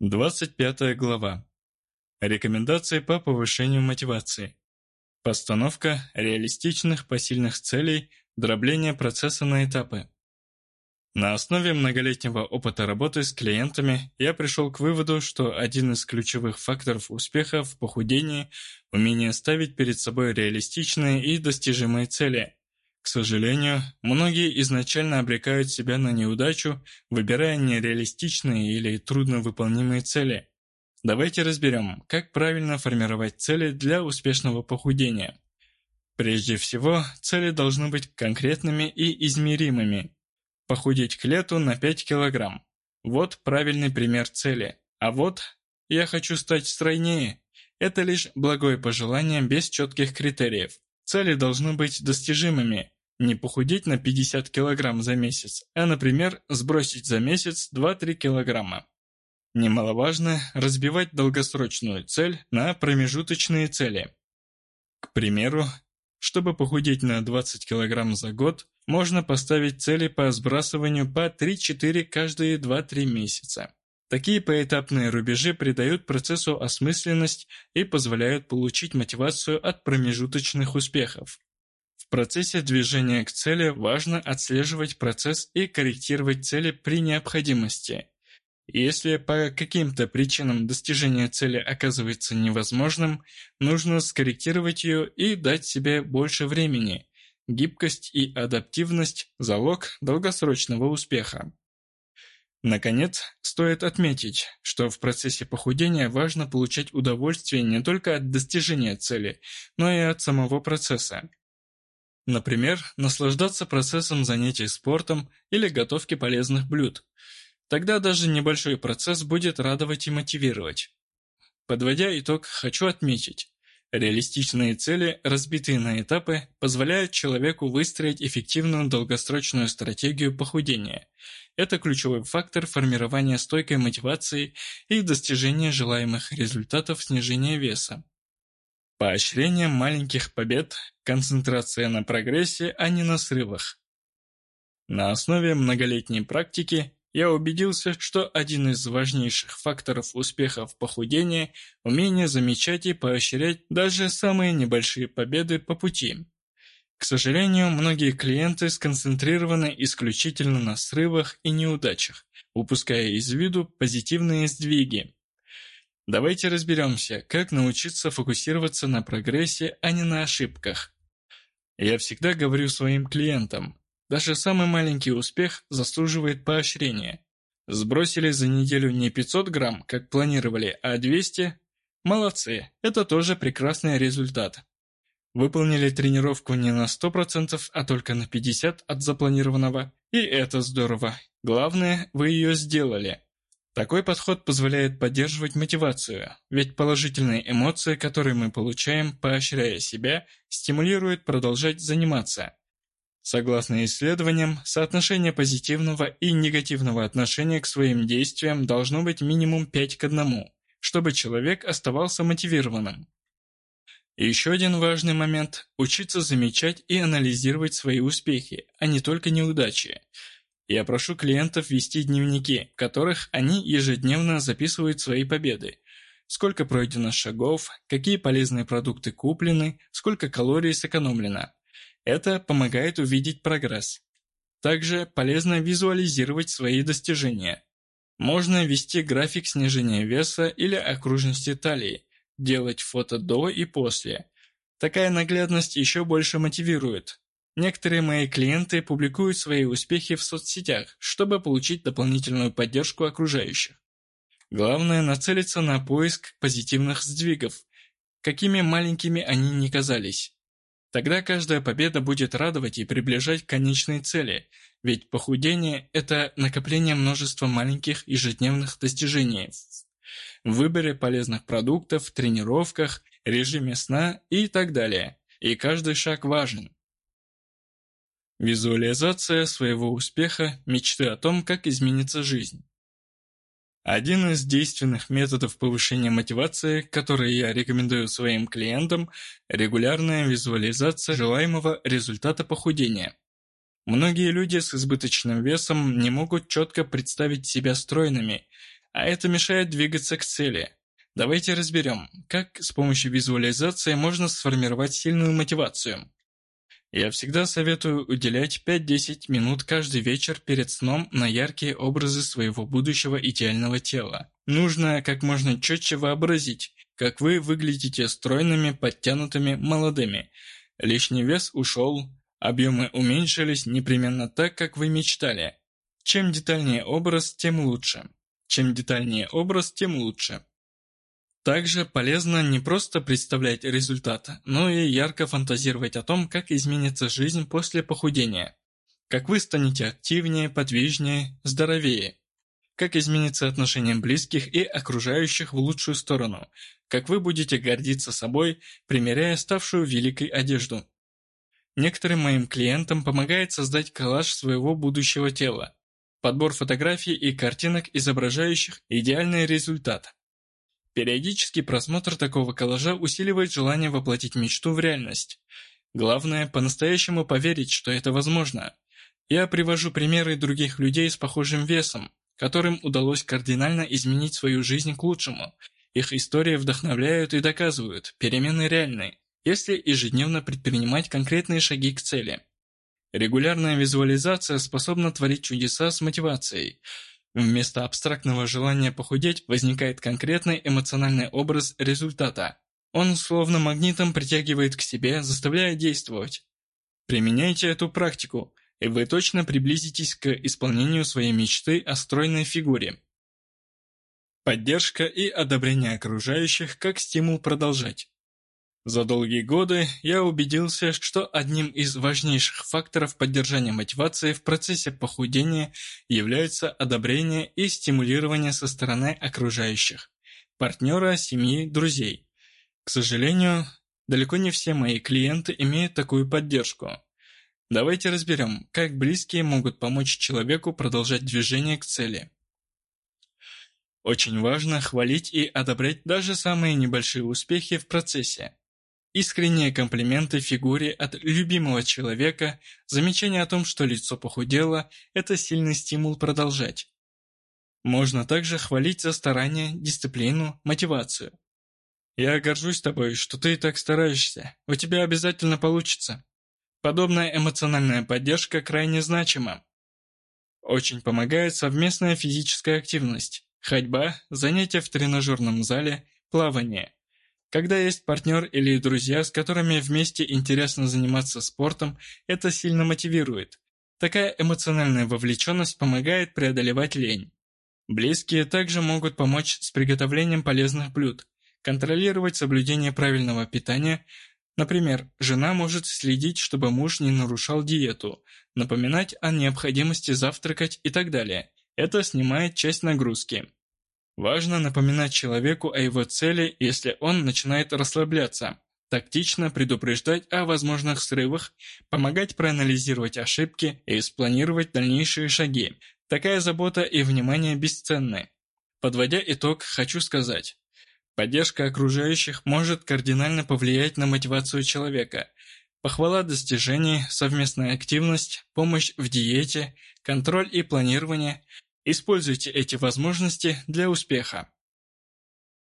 25 глава. Рекомендации по повышению мотивации. Постановка реалистичных посильных целей, дробление процесса на этапы. На основе многолетнего опыта работы с клиентами я пришел к выводу, что один из ключевых факторов успеха в похудении – умение ставить перед собой реалистичные и достижимые цели – к сожалению, многие изначально обрекают себя на неудачу, выбирая нереалистичные или трудновыполнимые цели. Давайте разберем, как правильно формировать цели для успешного похудения. Прежде всего, цели должны быть конкретными и измеримыми. Похудеть к лету на 5 килограмм. Вот правильный пример цели. А вот «я хочу стать стройнее» – это лишь благое пожелание без четких критериев. Цели должны быть достижимыми. Не похудеть на 50 кг за месяц, а, например, сбросить за месяц 2-3 кг. Немаловажно разбивать долгосрочную цель на промежуточные цели. К примеру, чтобы похудеть на 20 кг за год, можно поставить цели по сбрасыванию по 3-4 каждые 2-3 месяца. Такие поэтапные рубежи придают процессу осмысленность и позволяют получить мотивацию от промежуточных успехов. В процессе движения к цели важно отслеживать процесс и корректировать цели при необходимости. Если по каким-то причинам достижение цели оказывается невозможным, нужно скорректировать ее и дать себе больше времени. Гибкость и адаптивность – залог долгосрочного успеха. Наконец, стоит отметить, что в процессе похудения важно получать удовольствие не только от достижения цели, но и от самого процесса. Например, наслаждаться процессом занятий спортом или готовки полезных блюд. Тогда даже небольшой процесс будет радовать и мотивировать. Подводя итог, хочу отметить, Реалистичные цели, разбитые на этапы, позволяют человеку выстроить эффективную долгосрочную стратегию похудения. Это ключевой фактор формирования стойкой мотивации и достижения желаемых результатов снижения веса. Поощрение маленьких побед, концентрация на прогрессе, а не на срывах. На основе многолетней практики я убедился, что один из важнейших факторов успеха в похудении – умение замечать и поощрять даже самые небольшие победы по пути. К сожалению, многие клиенты сконцентрированы исключительно на срывах и неудачах, упуская из виду позитивные сдвиги. Давайте разберемся, как научиться фокусироваться на прогрессе, а не на ошибках. Я всегда говорю своим клиентам, даже самый маленький успех заслуживает поощрения. Сбросили за неделю не 500 грамм, как планировали, а 200? Молодцы, это тоже прекрасный результат. Выполнили тренировку не на 100%, а только на 50% от запланированного. И это здорово. Главное, вы ее сделали. Такой подход позволяет поддерживать мотивацию, ведь положительные эмоции, которые мы получаем, поощряя себя, стимулируют продолжать заниматься. Согласно исследованиям, соотношение позитивного и негативного отношения к своим действиям должно быть минимум 5 к 1, чтобы человек оставался мотивированным. Еще один важный момент – учиться замечать и анализировать свои успехи, а не только неудачи. Я прошу клиентов вести дневники, в которых они ежедневно записывают свои победы. Сколько пройдено шагов, какие полезные продукты куплены, сколько калорий сэкономлено – это помогает увидеть прогресс. Также полезно визуализировать свои достижения. Можно вести график снижения веса или окружности талии, делать фото до и после. Такая наглядность еще больше мотивирует. Некоторые мои клиенты публикуют свои успехи в соцсетях, чтобы получить дополнительную поддержку окружающих. Главное нацелиться на поиск позитивных сдвигов, какими маленькими они ни казались. Тогда каждая победа будет радовать и приближать к конечной цели, ведь похудение – это накопление множества маленьких ежедневных достижений в выборе полезных продуктов, тренировках, режиме сна и так далее. И каждый шаг важен. Визуализация своего успеха, мечты о том, как изменится жизнь. Один из действенных методов повышения мотивации, который я рекомендую своим клиентам – регулярная визуализация желаемого результата похудения. Многие люди с избыточным весом не могут четко представить себя стройными, а это мешает двигаться к цели. Давайте разберем, как с помощью визуализации можно сформировать сильную мотивацию. Я всегда советую уделять 5-10 минут каждый вечер перед сном на яркие образы своего будущего идеального тела. Нужно как можно четче вообразить, как вы выглядите стройными, подтянутыми, молодыми. Лишний вес ушел, объемы уменьшились непременно так, как вы мечтали. Чем детальнее образ, тем лучше. Чем детальнее образ, тем лучше. Также полезно не просто представлять результат, но и ярко фантазировать о том, как изменится жизнь после похудения. Как вы станете активнее, подвижнее, здоровее. Как изменится отношение близких и окружающих в лучшую сторону. Как вы будете гордиться собой, примеряя ставшую великой одежду. Некоторым моим клиентам помогает создать коллаж своего будущего тела. Подбор фотографий и картинок, изображающих идеальный результат. Периодический просмотр такого коллажа усиливает желание воплотить мечту в реальность. Главное, по-настоящему поверить, что это возможно. Я привожу примеры других людей с похожим весом, которым удалось кардинально изменить свою жизнь к лучшему. Их истории вдохновляют и доказывают, перемены реальны, если ежедневно предпринимать конкретные шаги к цели. Регулярная визуализация способна творить чудеса с мотивацией – Вместо абстрактного желания похудеть возникает конкретный эмоциональный образ результата. Он словно магнитом притягивает к себе, заставляя действовать. Применяйте эту практику, и вы точно приблизитесь к исполнению своей мечты о стройной фигуре. Поддержка и одобрение окружающих как стимул продолжать. За долгие годы я убедился, что одним из важнейших факторов поддержания мотивации в процессе похудения является одобрение и стимулирование со стороны окружающих, партнера, семьи, друзей. К сожалению, далеко не все мои клиенты имеют такую поддержку. Давайте разберем, как близкие могут помочь человеку продолжать движение к цели. Очень важно хвалить и одобрять даже самые небольшие успехи в процессе. Искренние комплименты фигуре от любимого человека, замечание о том, что лицо похудело – это сильный стимул продолжать. Можно также хвалить за старание, дисциплину, мотивацию. «Я горжусь тобой, что ты так стараешься. У тебя обязательно получится». Подобная эмоциональная поддержка крайне значима. Очень помогает совместная физическая активность, ходьба, занятия в тренажерном зале, плавание – когда есть партнер или друзья, с которыми вместе интересно заниматься спортом, это сильно мотивирует. Такая эмоциональная вовлеченность помогает преодолевать лень. Близкие также могут помочь с приготовлением полезных блюд, контролировать соблюдение правильного питания. Например, жена может следить, чтобы муж не нарушал диету, напоминать о необходимости завтракать и так далее. Это снимает часть нагрузки. Важно напоминать человеку о его цели, если он начинает расслабляться, тактично предупреждать о возможных срывах, помогать проанализировать ошибки и спланировать дальнейшие шаги. Такая забота и внимание бесценны. Подводя итог, хочу сказать. Поддержка окружающих может кардинально повлиять на мотивацию человека. Похвала достижений, совместная активность, помощь в диете, контроль и планирование – Используйте эти возможности для успеха.